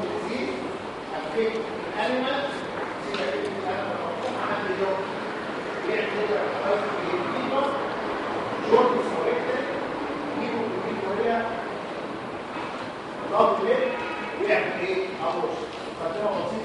يوم جديد حبيت الكلمة سيبقى الكلمة مفتوحة يعني إيه؟ أبوش فده وصيل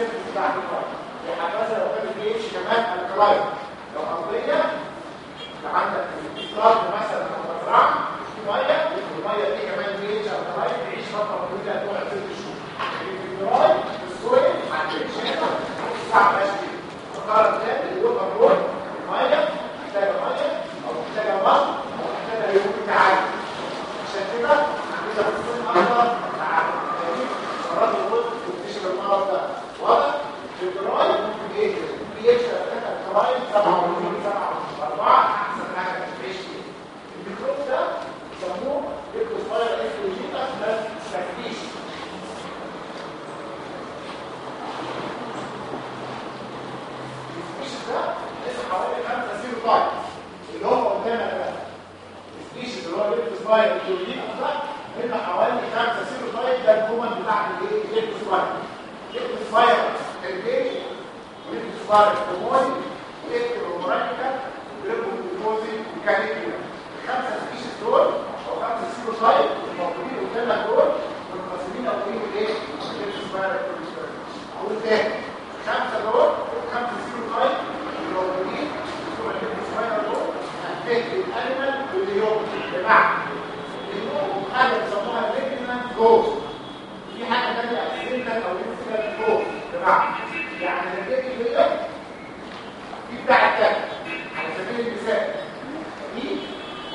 السيفتي بتاع الكلايد يعني مثلا لو كانت البي كمان الكلايد لو ارضيه عندك الأرض مثلا لو مزرعه في ميه الميه دي كمان بي اتش الكلايد تعيش فتره طويله تقعد ست شهور الكلايد السويل هتعيش ساعه Father.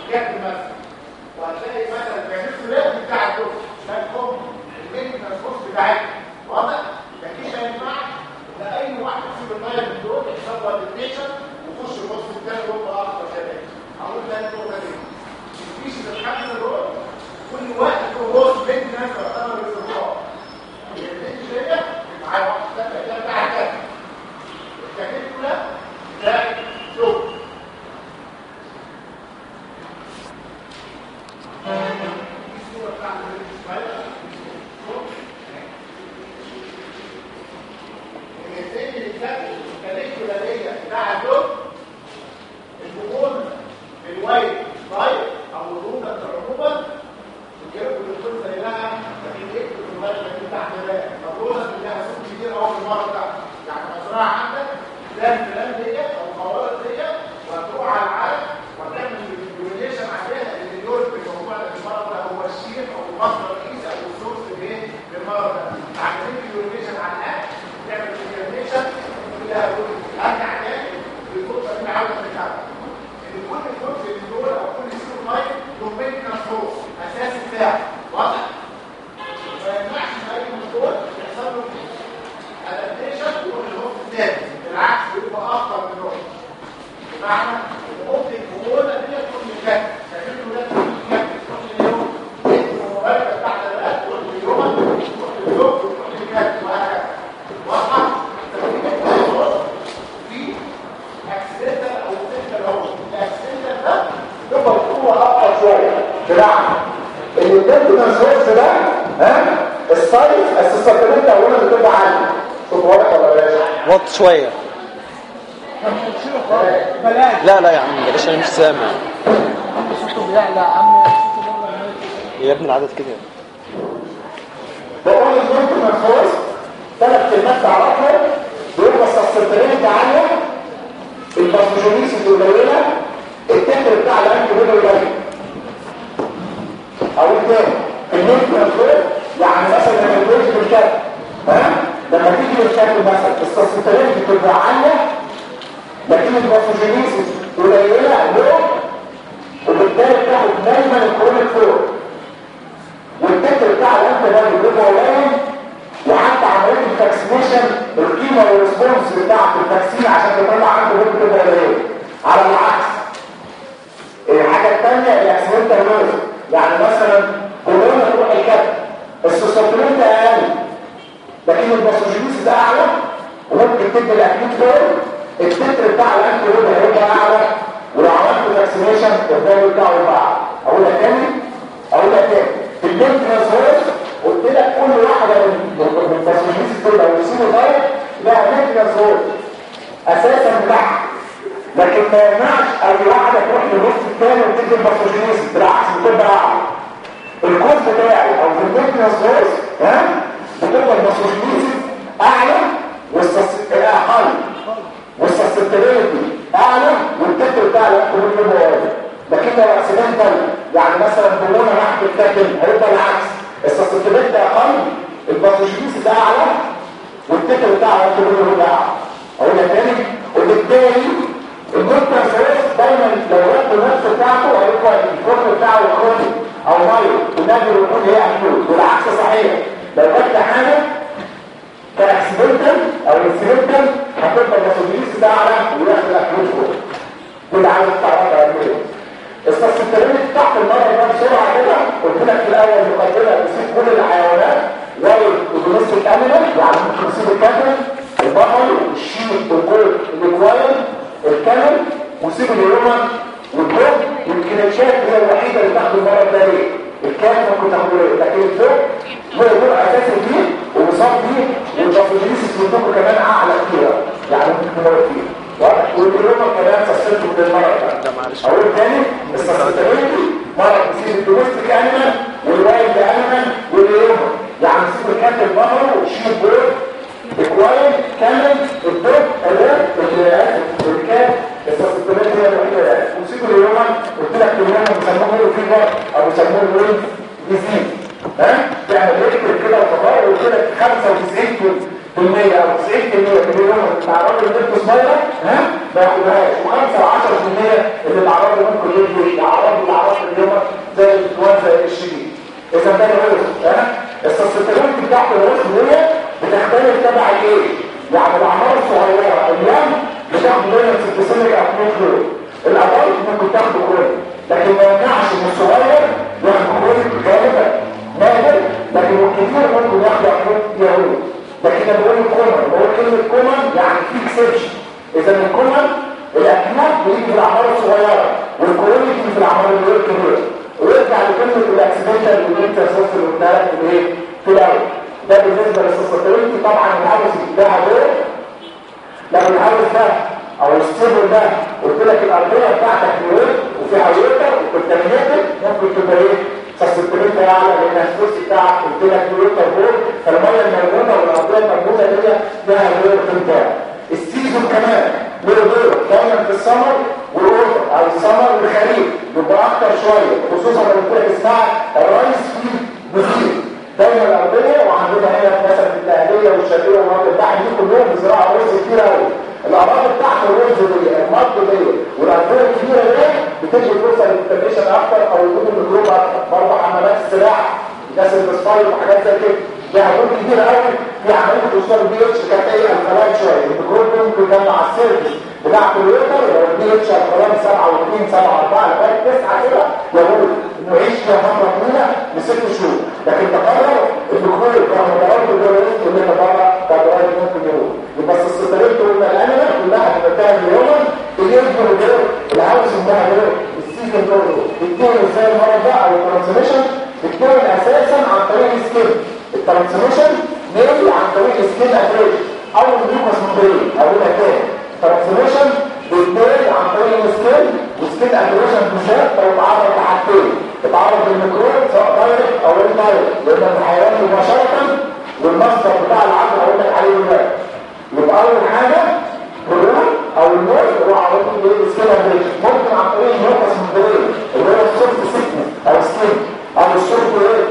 مثلا. وهتلاقي مثلا كانت لا بتاع الدكتور المينتنس كوست بتاعتها واضح؟ لكن ما ينفعش ان أي واحد يسيب الطاير من دول يحصل له ديتيشن ويخش الوصف الثاني يبقى اخطر كمان هقول تاني النقطة دي. السبيشيز الخمسه دول كل واحد له وصف مينتنس يعتبر بالظبط البنت دي معايا واحد ثاني بتاع الكلب الكلب كلها؟ ده شوف الصورة بتاعت الاسماعيليه الاثنين اللي كانوا الكاليكولا بتاع دول البقول الوايت طيب أو الروبه العموما الجرب اللي كنت لها لكن إيه كنت مغير لكن تحت ده فالروبه اللي لها سوق كتير قوي في المره بتاعتك يعني مزرعه عندك فلان فلان دي أو قوارض دي وهتروح على العالم وتعمل الديوريشن عليها اللي دول الموضوع ده المرض ده هو الشيخ أو المصدر الرئيسي أو السورس الايه للمرض ده عاملين الديوريشن على الاكل تعمل الديوريشن كلها دول ارجع تاني للنقطه دي عاوز تتعب ان كل جزء من دول أو كل سيرو لاين له مينتنس سورس اساسي بتاعه واضح ما ينفعش ان اي من دول يحصل له ادابتيشن ويروح للنقطه الثاني بالعكس بيبقى اخطر من النقطه بمعنى نقطه الكورونا دي تكون مكان تعملوا ده مكان تروح لليوم المباركه بتاعت البلد تروح لليوم تروح لليوم تروح للمكان وهكذا واضحه في اكسيدنتال أو سنتال هو الاكسيدنتال ده تبقى القوة أقوى شوية بمعنى إن الديفرنس سورس ده ها السايز السسبتمنت أولا بتبقى عالية شوف واضح ولا بلاش؟ وط شوية. لا لا يا عم بلاش أنا مش سامع؟ يا عم صوته بره المايك يا ابن العدد كده بقول الديفرنس سورس ثلاث كلمات تعرفهم بيبقى السسبتمنت عالية الباسوجينيسيس قليلة التكر بتاع الأنتي بيبقى قليل أقول تاني النيوترال فلويد يعني مثلا لما تيجي بالشكل ها لما تيجي بالشكل السسبتمنت بتبقى عالية لكن الباسوجينيسيس قليلة لو وبالتالي بتاخد دايما الكرونيك فلويد والتكر بتاع الأنتي بيبقى قليل وحتى عملية الفاكسينيشن القيمه والريسبونس بتاعت الفاكسين عشان تطلع عنده بنت تبقى قليلة. على العكس. الحاجة الثانية الاكسيدنتال نوز يعني مثلا كورونا تروح الكبد السوسوبلنت أقل لكن الباسوجينيسيس أعلى. وممكن تدي الاكيوت فور التتر بتاع الانتي هيبقى أعلى. ولو عملت فاكسينيشن الدواء بتاعه يبقى اقولها تاني؟ اقولها تاني. في الليمفنس قلت لك كل واحدة من الباسوجينيسيس دول أو السينو دايت لها ميكنس هول أساسا بتاعها لكن ما يمنعش أي واحدة تروح للنص الثاني وتدي الباسوجينيسيس بالعكس بتبقى أعلى. الكود بتاعي أو في الميكنس هول ها؟ بتبقى الباسوجينيسيس أعلى. والسس أقل والسستيبيليتي اعلى والتتر بتاع الانتروبول بيبقى واطي لكن لو اكسيدنتال يعني مثلا كورونا راح تتاكل هيبقى العكس السستيبيليتي أقل الباسوجينيسيس أعلى. والتتر بتاع الانتروبول بيبقى اعلى اقولها تاني وبالتالي الجلوكوز دايما لو رد النفس بتاعته هيبقى الفرن بتاعه كروني أو مايو والنادي الوجود هي والعكس صحيح. لو رد حاجة كاكسيدنتال أو انسيدنتال هتبقى الباسوجينيسيس اعلى وياخد اكيوت فوق كل عايز تعرفها قد إيه السستيرين تحت المره ده بسرعة كده قلت لك في الأول مقدمة بتسيب كل الحيوانات زي الدوميستيك انيمال يعني ممكن تسيب الكاتل البقر الشيك الجولد الاكواير الكلب وسيب اليوما والدوب يمكن الشاك هي الوحيدة اللي تاخد المره ده ليه؟ الكلب ممكن تاخده لكن الدوب هو دور أساسي فيه ومصاب فيه والباسوجينيسيس منكم كمان أعلى كتير. يعني ممكن تموت فيه واضح؟ والكلوما كمان بالمرض ده معلش. أقول تاني السسبتابيلتي مرض بيصيب الدومستيك أنيمال والوايلد أنيمال واليوم يعني يصيب الكات البقره والشيب بورد الكواين كامل الدب الرب الكات السسبتابيلتي هي الوحيدة. ويصيب اليوم قلت لك اليوم بيسموه له فيبر أو بيسموه له ديزيز ها؟ يعني بيكتب كده وتفاعل وكده 95% أو 90% من اليوم. تعرض للنفس صغيره ها؟ ما ياخدهاش. و5 10% اللي العرض ممكن يجي يعرض الأعراض اليوم زي زي الشديد إذا ده الرزق ها؟ السستيرات بتاعت الرزق دي بتختلف تبع إيه يعني الأعمار الصغيرة. أيام بتاخد منها سيستميك ابنوكلور الادلت ممكن تاخده كله لكن ما يمنعش إن الصغير ياخد كله غالبا نادر لكن الكثير ممكن ياخد يهود لكن أنا بقول الكومن بقول كلمة كومن يعني في اكسبشن إذا الكومن الاكمال بيجي في الاعمار الصغيرة والكولوني بيجي في الاعمار اللي الكبيره ويرجع لكلمه الاكسيدنتال اللي أنت اللي لك في الايه في الأول. ده بالنسبة للسوسيتيريتي طبعا الهدف ده دور لو الهدف ده أو السيبل ده قلت لك الارضية بتاعتك نيويل وفيها ويتر وكونتامينيتد ممكن تبقى إيه؟ سسبتريتي اعلى لأن الفلوس بتاعك قلت لك ويتر بول فالمية الموجوده والارضية الموجوده دي لها في البتاع السيزون كمان له دور دايما في السمر والاوتر أو السمر والخريف يبقى أكتر شوية خصوصا لو قلت لك اسمها الرايس فيد بزيد دايما الأرضية وعندنا هنا مثلا في الأهلية والشرقية والمناطق البحر دي كلهم بزراعه رز كتير قوي الرز دي المط دي. والأرضية الكبيرة دي بتدي فرصة للكونتاميشن أكتر أو يكون الميكروب أكتر برضه حمامات السلاح الناس بتصيد وحاجات زي كده. دي حدود كتير قوي في عملية توصل البي إتش كانت هي الكلام شوية. الميكروب ممكن كان مع السيرفس بتاعت الويتر لو البي إتش الكلام 7 و2 7 4 لغاية 9 كده يقول يعيش فيها فتره طويله لست شهور لكن تقرر الميكروب رغم ضرورته الجوالات اللي تبرع تبرع ممكن يروح يبقى السيستمات قلنا الانيمال كلها بتنتهي اليوم اليوم دور الهاوس انتهى دور السيزون دور الدور إزاي المرض أو الترانسميشن؟ بتكون أساسا عن طريق السكين الترانسميشن نيجي عن طريق السكين اتريش أو النيوكس ممبرين أو الاتاك الترانسميشن بيتنقل عن طريق السكين والسكين اتريشن بالذات لو اتعرض لحاجتين اتعرض للميكروب سواء دايركت أو اندايركت لأن الحيوان مباشره والمصدر بتاع العقل هقول لك عليه دلوقتي يبقى أول حاجة هرمون أو النور هو عرضه إيه اتريشن ممكن عن طريق النيوكس ممبرين اللي هو السوفت سيكنس أو السكين أو السوفت إيه؟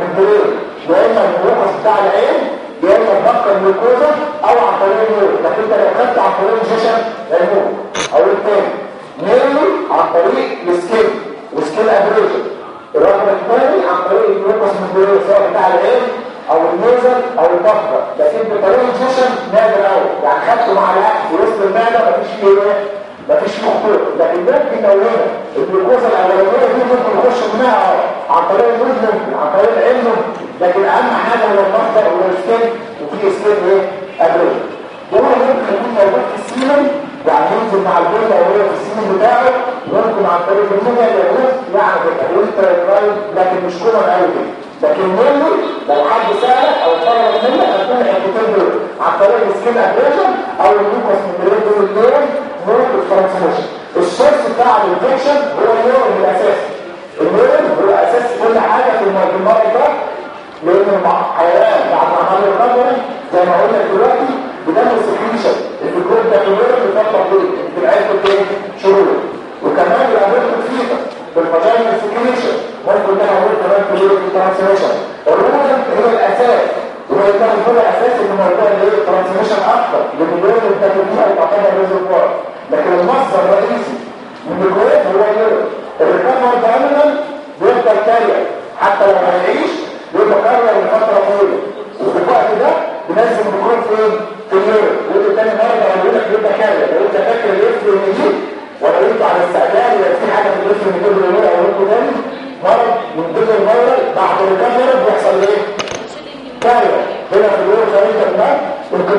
ممبرين يا إما النيوكس بتاع العين يا اما تبقى الجلوكوزا أو عن طريق النور لكن أنت لو خدت عن طريق الشاشه النور أو الثاني نيرلي عن طريق السكين وسكين أبريشن. الرقم الثاني عن طريق الجلوكوز سواء بتاع العين أو النيزل أو البطنه لكن بطريقة الشاشه نادر قوي يعني خدته مع الاكل في وسط المعدة مفيش فيه مفيش فيه خطوط لكن ممكن نولدها الجلوكوزا الاولانيه دي ممكن يخش منها عن طريق النور عن طريق العين لكن أهم حاجة هو المصدر هو السكين وفي سكين إيه؟ ابريشن هو ممكن يكون موجود في السيلم يعني ينزل مع البيضة وهو في السيلم بتاعه ممكن عن طريق المية يجوز يعني بالتحويل لكن مش كومن قوي كده لكن منه لو حد سألك أو طلب منك هتكون الحتتين دول. عن طريق السكين ابريشن أو النيوكوس ميدرين دول الاثنين نور الترانسميشن السورس بتاع الانفكشن هو النور الأساسي. النور هو أساس كل حاجة في المرض ده. لأن الحيوان بعد ما عمل الرجل زي ما قلنا دلوقتي بنعمل سكريشن ده كبيرة بفترة طويلة في العيادة كام شهور. وكمان الأمور الفيتا بالفاجينا سكريشن ممكن لها أمور كمان في الترانسميشن الروزن هي الأساس وهي كان هو الأساس إن موضوع الترانسميشن أكتر لأن اليوم التكليفية تعتبر ريزرفوار لكن المصدر الرئيسي من الكويت هو اليوم الريكفر دايما بيفضل كارير حتى لو هيعيش بيبقى كارير لفترة طويلة. وفي الوقت ده بنزل الميكروب فين؟ في اليوم ويقول تاني مرة هقول لك يبقى كارير لو انت فاكر اللي دي ولا انت على استعجال ولا في حاجة في الاسم اللي كل يوم أو لكم تاني. مرض من ضمن المرض بعد الريكفر بيحصل إيه؟ كارير هنا في اليوم خليك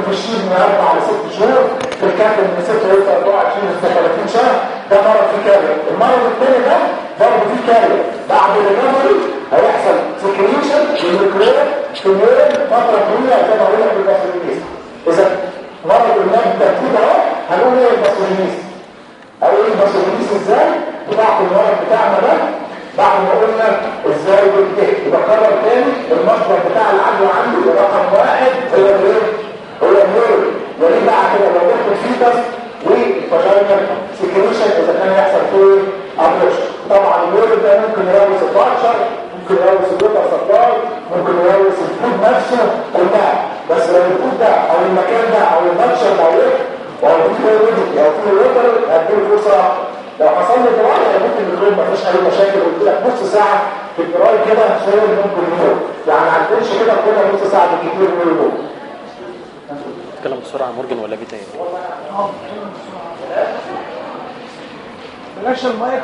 في الشيل من أربع لست شهور في الكاتب من 6 ل 24 ل 30 شهر. ده مرض فيه كارير. المرض الثاني ده برضه فيه كارير. بعد الريكفري هيحصل سكريشن للميكروب في اليوم فترة طويلة زي ما قلنا بالباسولينيز إذا مرض الماء بالترتيب أهو هنقول إيه الباسولينيز أو إيه الباسولينيز إزاي؟ بتاعت المرض بتاعنا ده. بعد ما قلنا إزاي بينتهي يبقى كرر تاني المصدر بتاع العدوى عندي رقم واحد هو الايه؟ هو النور وليه بقى كده؟ لو بياخد فيتس والفاجينال سيكريشن إذا كان يحصل فيه أبرش. طبعا النور ده ممكن يلوث البارشر ممكن يلوث الوتر سبلاي ممكن يلوث الفود نفسه كلها بس لو الفود ده أو المكان ده أو البارشر ده إيه أو في ويدك أو في ووتر هديله فرصة. لو حصل لي دراي ممكن النور مفيش أي مشاكل قلت لك نص ساعة في الدراي كده شوية ممكن يموت يعني ما عندناش كده كده نص ساعة بالكتير من يموت تتكلم بسرعة مورجان ولا بيتا إيه؟ بلاش المايك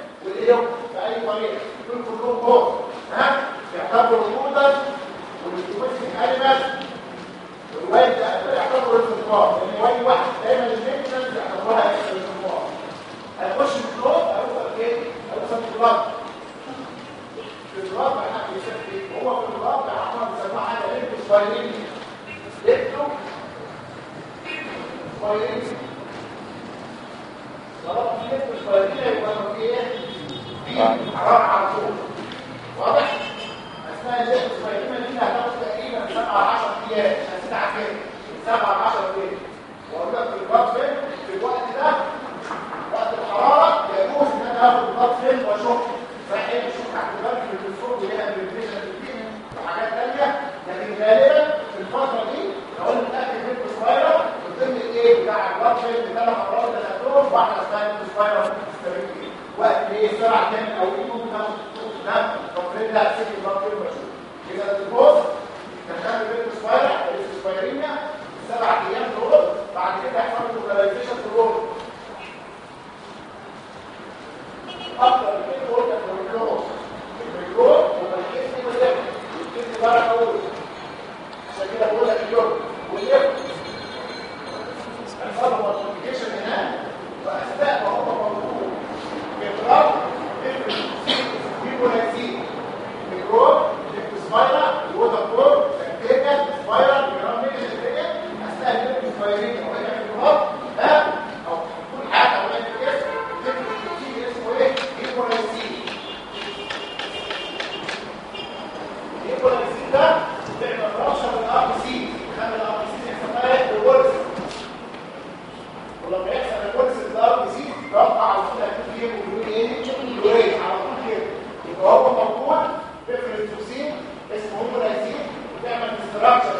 والوايت والايه باي طريقه دول كلهم فوق ها؟ يعتبروا الوجودة والتمسك انيمال والوايت ده يعتبروا الاستثمار لأن واي واحد دايما الميكشنز يعتبروها الاستثمار هيخش في الفلوت هيوصل إيه؟ هيوصل في البلد في حد يشوف هو في البلد بقى عمال بيسموها حاجة ليبتو سبايرين ليبتو سبايرين في ليبتو سبايرين؟ في Doctor.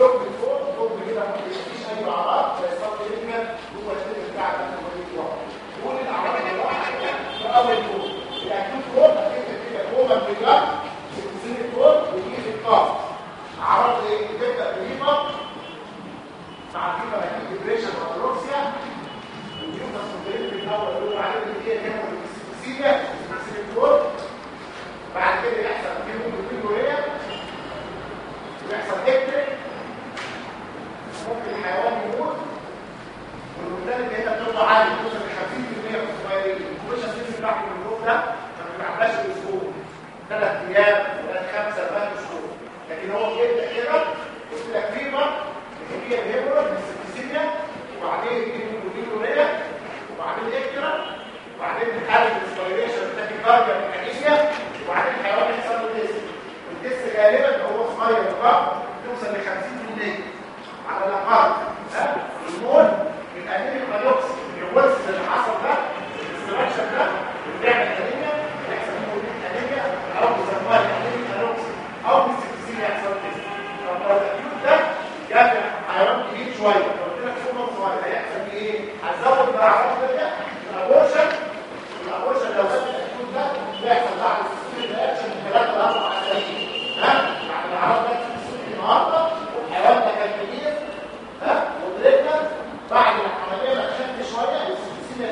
entrou,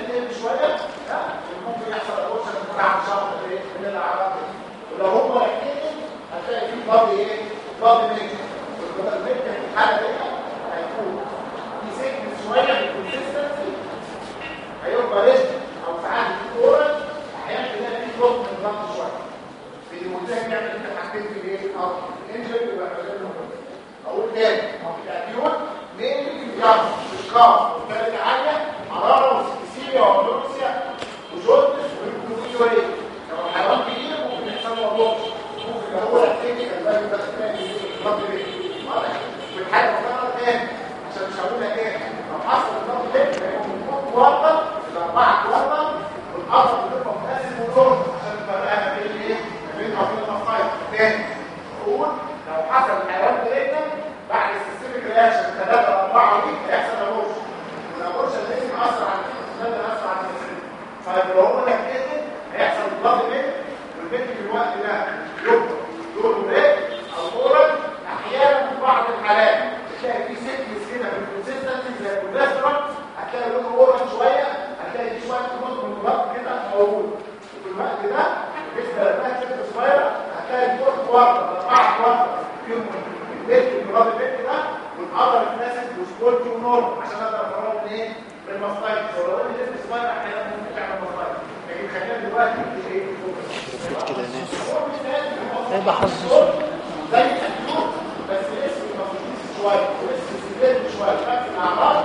تقل شوية يعني ممكن يحصل من الاعراض دي ولو هم ركزوا هتلاقي في بابي إيه؟ بابي ميت. والبترمنت في يعني الحاله دي هيكون في سجن شوية من هيبقى ريست أو ساعات في كورة أحيانا تلاقي في فوق من الضغط شوية. في المنتهى يعمل انت حاجتين في الإيه؟ آه الإنجل يبقى عشان أقول تاني. زي الانتيوب بس اسمه مفيش شوية بس سيبيت شوية فاكر مع بعض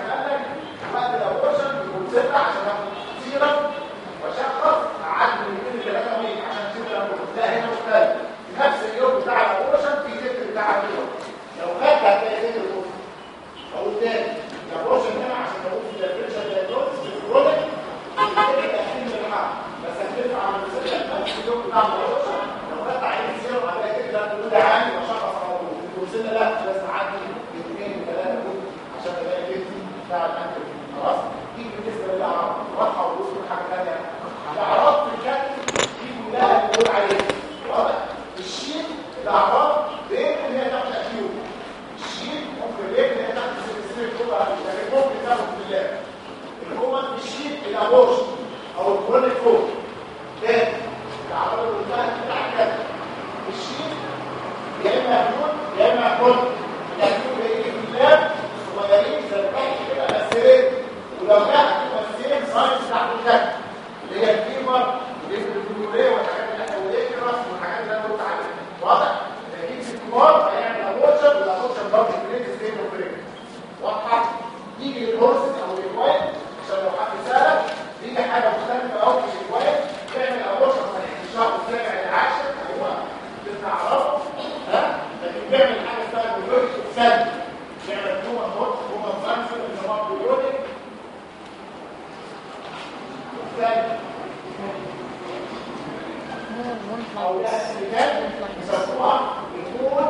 أو الاسيدات بيسموها بتكون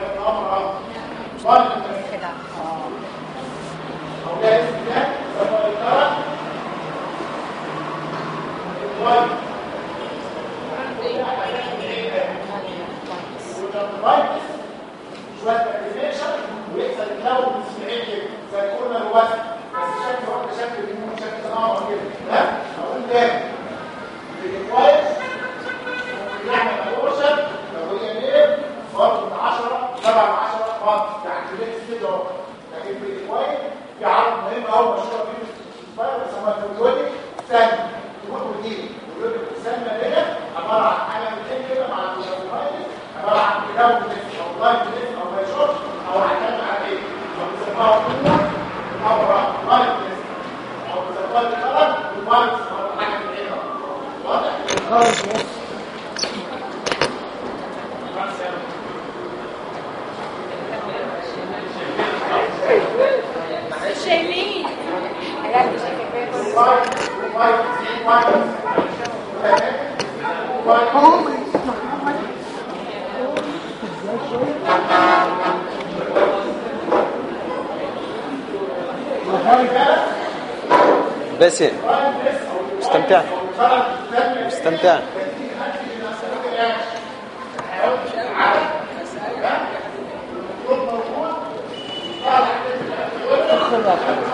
الامر واحد أو ده الاسيدات بيسموها الكرة الوايت والرايتس شوية اكتيفيشن ويحصل الكلاود اسماعيل كده زي قلنا الوزن بس شكل واحد شكل بيكون شكل اعمر كده ها أقول تاني في كويس ممكن نعمل ابورشن لو هي ليه برضه من 10 7 من 10 فرد يعني في كده اهو لكن في الكويس في عرض مهم قوي مشهور فيه الفاير بيسموها الكويس ثاني تقول روتين ويقول لك السلمه هنا عباره عن حاجة من كده مع الكويس عباره عن كتاب أو لايف أو ما يشوفش أو هيعتمد على إيه فبيسموها قوه أو لايف أو بيسموها الكلام والفايروس أو حاجة من هنا واضح شايلين باسل مستمتع مستمتع حصل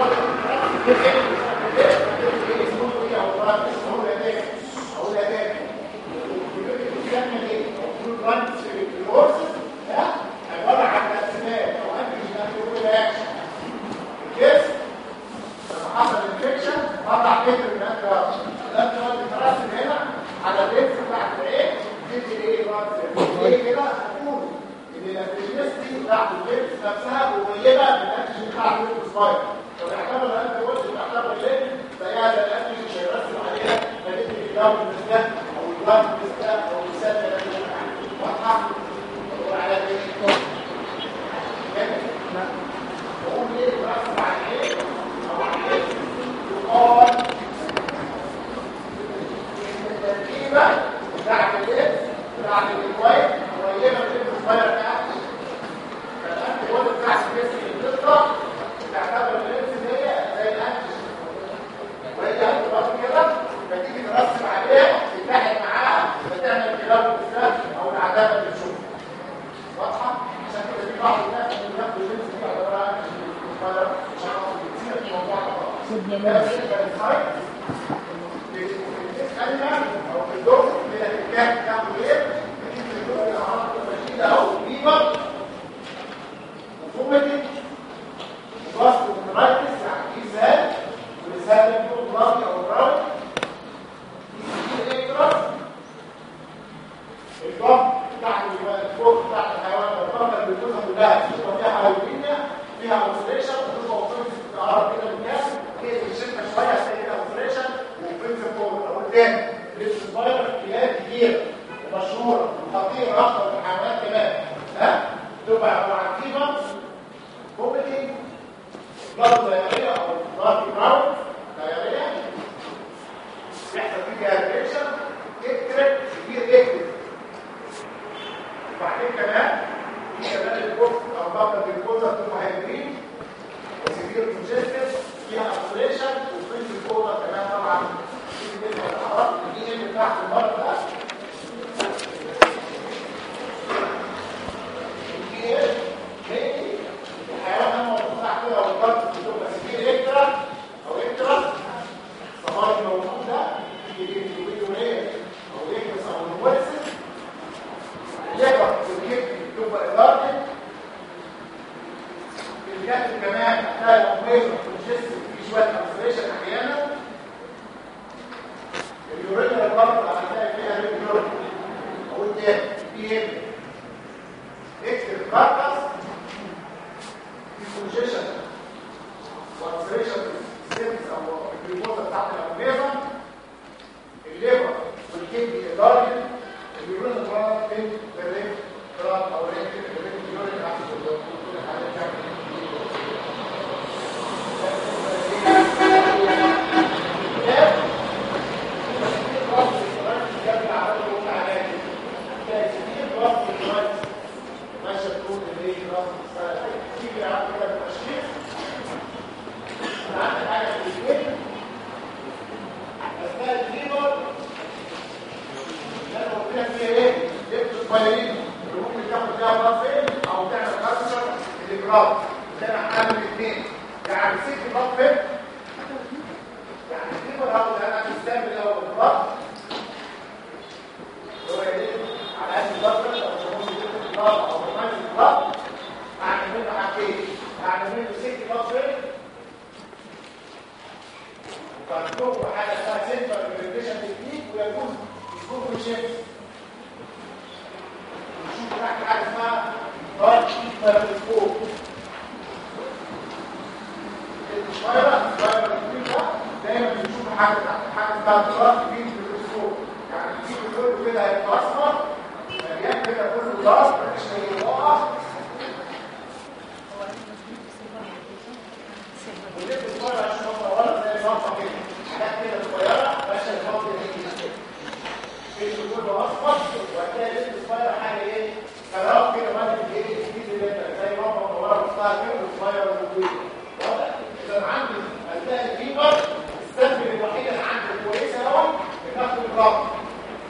الضغط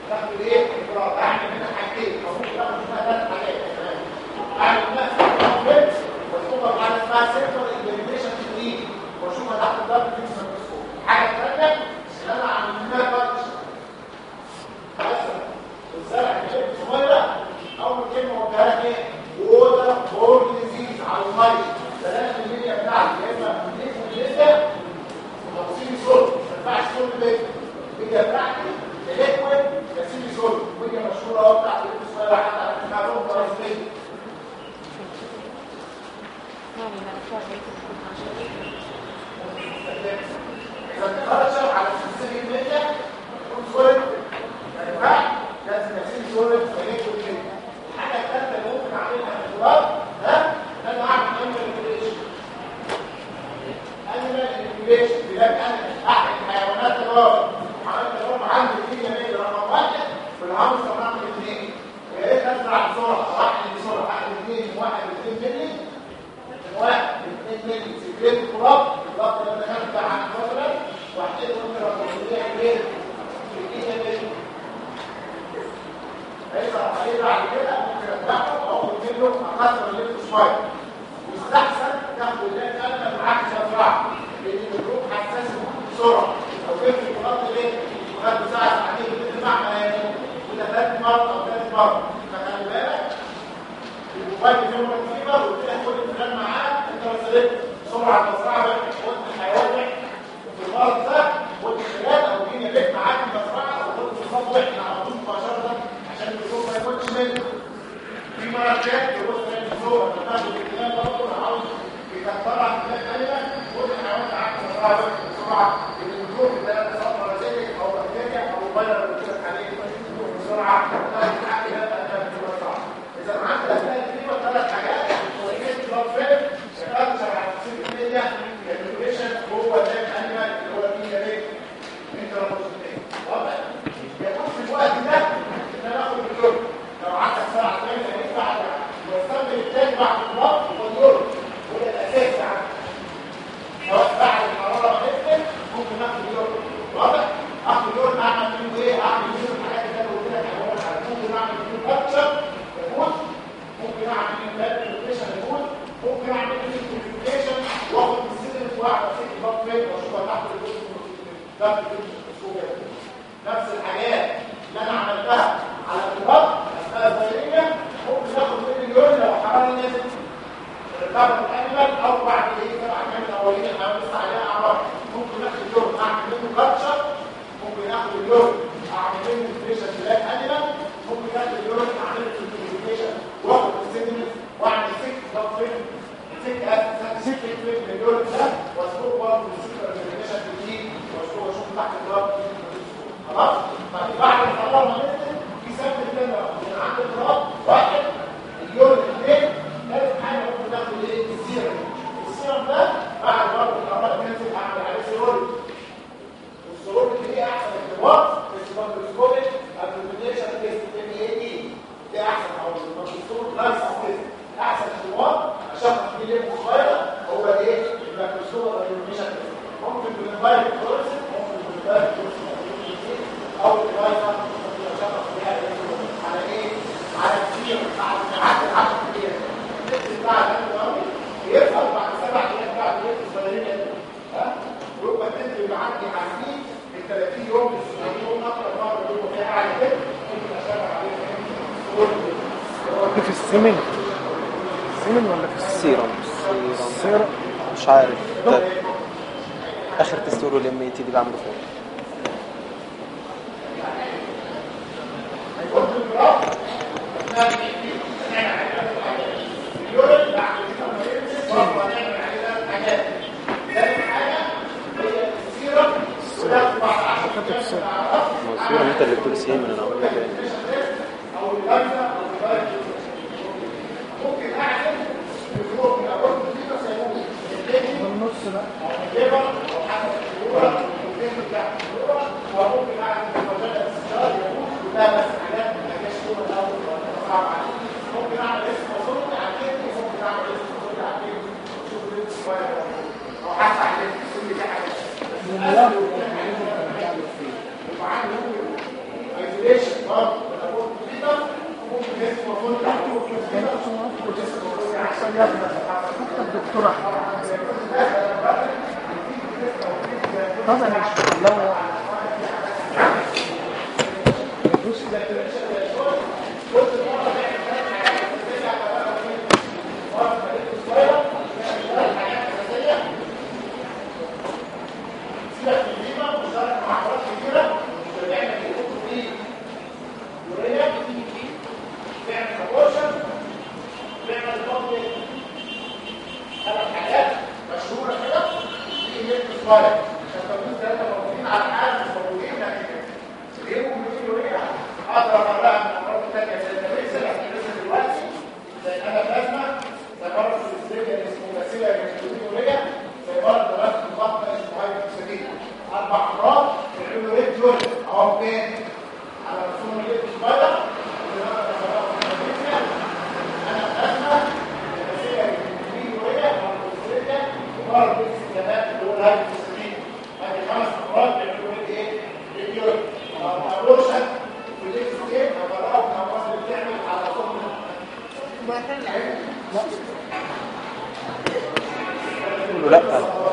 باخد إيه؟ الضغط اعمل منها حاجتين ممكن اخد منها ثلاث حاجات. اعمل منها الكونفليكت واصبر على اسمها سيرفر انفليشن تكنيك وأشوفها تحت الضغط دي الميكروسكوب. الحاجة الثانية اللي أنا منها بارتش مثلا الزرع اللي صغيره أول كلمة قلتها إيه؟ ووتر بورن ديزيز على المية. بلاش الميديا بتاعتي. يا إما بنلف ونلف وتوصيل صوت ما ينفعش صوت بيت الميديا بتاعتي الصورة اهو على السلسله الميته تكون صوره الحاجة الثالثه اللي ممكن اعملها في التراب ها أنا اعمل انيمال انيميشن انيمال انيميشن بلاك أنا احد الحيوانات الراس وعملت لهم عندي في جميل رقم واحد في اسرع بسرعة واحد بسرعة واحد اثنين واحد اثنين ملي واحد اثنين ملي سكريت التراب الوقت لما خمسه عن فتره واحد ممكن الرمزيه كبير سكينه ملي هيطلع هيطلع كده ممكن اتدخل أو أقول له اكسر شوية واستحسن تاخد الليل قبل ما معاك لأن الجروب حساس بسرعة لو جبت التراب ليه؟ وخدت ساعه ساعتين مثل ما إحنا مرات أو ثلاث مرات تفرق سرعه المزرعه وزن الحيوان في الأرض ده والخلال أو الدنيا بيت معاك المزرعه وكنت تصاب إحنا مباشره عشان الجذور ما يكونش منه في مرض جات يقول لك الجذور لما تاخد الكلام ده ربنا عاوز يكترها في بلاد ثانية المزرعه بسرعة ان الجذور ده سفره أو بكتيريا أو فيروس كده. حاليا بسرعة كل ده واسلوب برضه السوبر ريكوجنيشن كتير واسلوب أشوف تحت الدرج خلاص له لا.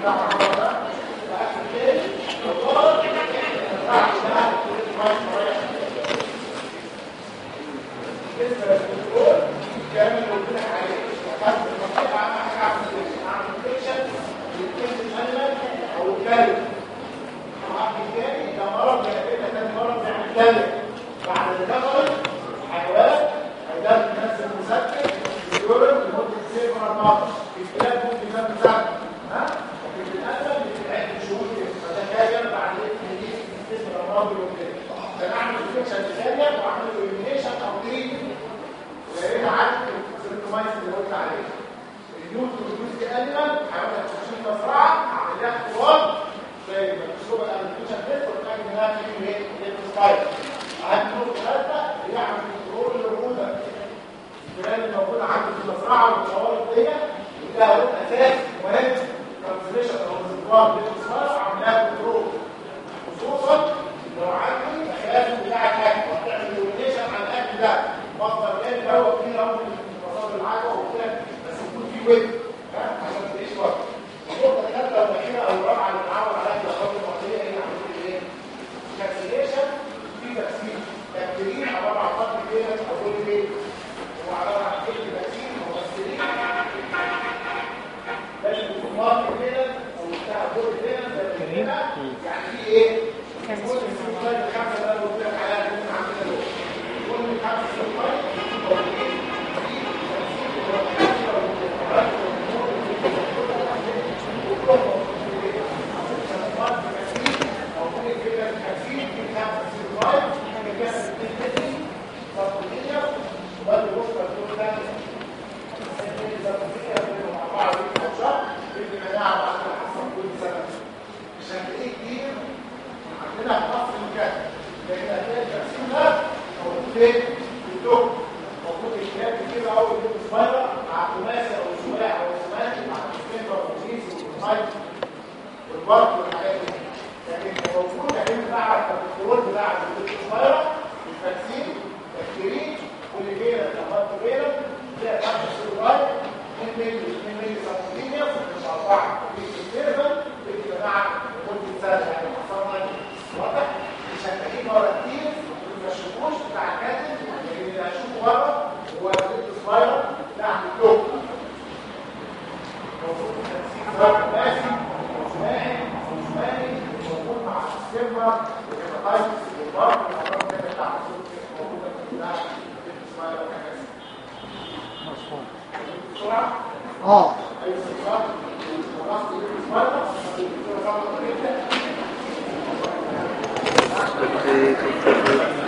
감사합니다. يعني في إيه كذا سؤال خمسه بقى قلت لك عليها من فين الدهن مفروض الكلاب كتير قوي بيبقى صغيره مع خماسه أو سباع أو سماك مع السيمبا والزيز والسايت والبرد والحاجات دي يعني موجود إحنا بعد الكنترول بتاع الدهن الصغيره الفاكسين التكريم واللي جاي للتقاط غيره ده تحت السيرفايف 2 مللي 2 مللي سنتيمتر مش اربعه في السيرفايف بتبقى مع كل سنه يعني حصلنا واضح مش هنلاقيه مرة كتير ما شفتوش بتاع الكاتب يعني اللي هشوفه بره هو الفيديو سلايدر بتاع الكلوب موجود في ماشي واسماعي واسماعي موجود مع السيرفر وكتابايس وبرضه الحرام كده بتاع موجودة في الفيديو سلايدر وهكذا مظبوط بسرعة آه أيوه بالظبط خلاص الفيديو سلايدر الفيديو Thank you.